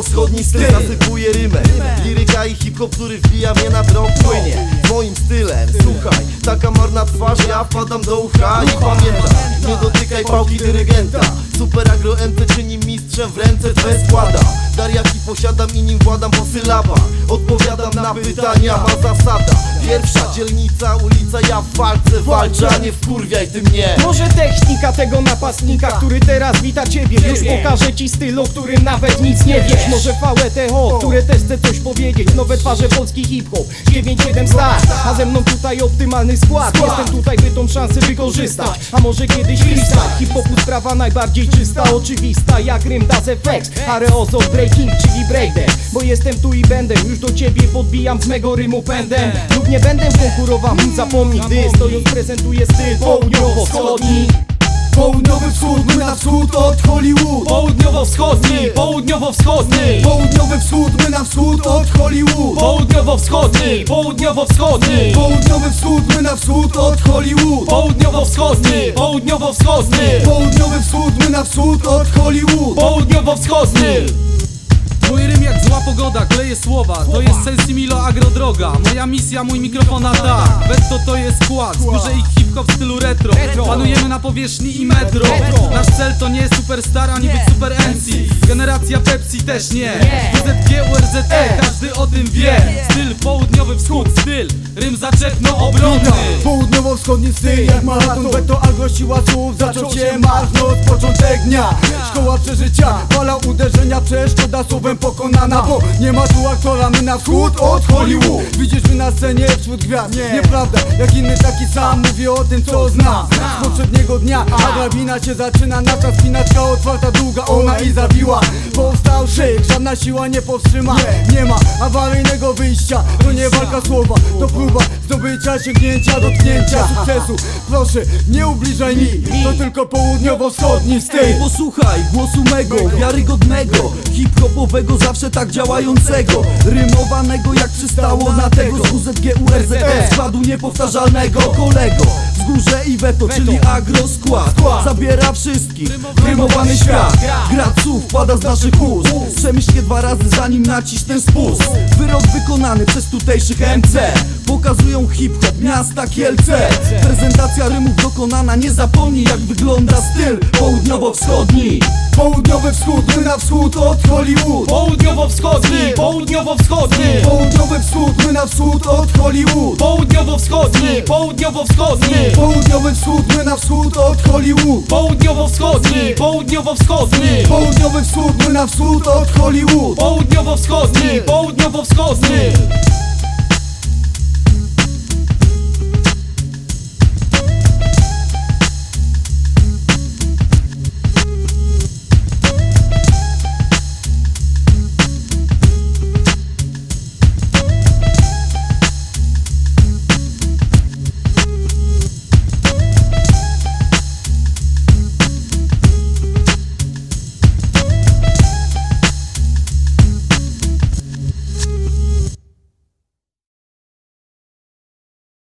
bliskowschodni styl. Zasypuje rymę, liryka i hip-hop, który wbija mnie na drąg Płynie. Moim stylem, słuchaj Taka marna twarz, ja wpadam do ucha i pamiętam. Nie dotykaj pałki dyrygenta. Super agro MT czyni mistrzem w ręce twe składa. Dar jaki posiadam i nim władam po sylabach. Odpowiadam na pytania, ma zasada. Pierwsza dzielnica, ulica, ja w walce walczę A nie wkurwiaj ty mnie. Może technika tego napastnika, który teraz wita ciebie Już pokażę ci styl, o którym nawet nic nie wiesz. Może VTH, które też chce coś powiedzieć. Nowe twarze polski hip-hop 9-7 start, a ze mną tutaj optymalny skład. Jestem tutaj by tą szansę wykorzystać. A może kiedyś freestyle. Hip-hopu sprawa najbardziej czysta, oczywista Jak rym das effects, areozol, breaking, czyli breakdance Bo jestem tu i będę, już do ciebie podbijam z mego rymu pędem. Lub nie będę konkurował, zapomnij Gdy stojąc prezentuję styl południowo-wschodni. Południowy wschód, my na wschód od Hollywood Południowo-wschodni, południowo-wschodni. Południowy wschód, my na wschód od Hollywood Południowo-wschodni, południowo-wschodni. Południowy wschód, my na wschód od Hollywood Południowo-wschodni, południowo-wschodni. Południowy wschód, my na wschód od Hollywood Południowo-wschodni Rym jak zła pogoda, kleję słowa. To jest Sensimilo agrodroga. Moja misja, mój mikrofon a tak. Betto to jest skład, zburzę ich hip-hop w stylu retro. Panujemy na powierzchni i metro. Nasz cel to nie superstar, ani być super MC Generacja Pepsi też nie. WZG, URZE, każdy o tym wie. Styl południowy wschód, styl. Rym zaczepno obronny. Południowo-wschodni styl jak maraton Beto agro siła słów. Zaczął się marsz, noc, początek dnia. Szkoła przeżycia, fala uderzenia Przeszkoda słowem pokonana Bo nie ma tu aktora, my na wschód od Hollywood. Widzisz mnie na scenie wśród gwiazd. Nieprawda, jak inny taki sam Mówię o tym co znam Z poprzedniego dnia, a drabina się zaczyna Nasza spinaczka otwarta, długa, ona i zawiła Szyk, żadna siła nie powstrzyma. Nie ma awaryjnego wyjścia To nie walka słowa, to próba zdobycia, sięgnięcia, dotknięcia sukcesu. Proszę, nie ubliżaj mi To tylko południowo-wschodni styl. Posłuchaj głosu mego, wiarygodnego Hip-hopowego, zawsze tak działającego Rymowanego jak przystało na tego Z UZG, URZE, składu niepowtarzalnego. Kolego, wzgórze i weto, czyli agro skład. Zabiera wszystkich, rymowany świat. Grad słów pada z naszych ust. Przemyśl dwa razy zanim naciśnę spust. Wyrok wykonany przez tutejszych MC Pokazują hip-hop miasta Kielce. Prezentacja rymów dokonana, nie zapomnij jak wygląda styl Południowo-wschodni. Południowy wschód, na wschód od Hollywood. Południowo-wschodni, południowo-wschodni. Południowy wschód, my na wschód od Hollywood. Południowo-wschodni, południowo-wschodni. Południowy wschód, my na wschód od Hollywood. Południowo-wschodni, południowo-wschodni. Południowy wschód, my na wschód od Hollywood. Południowo-wschodni, południowo-wschodni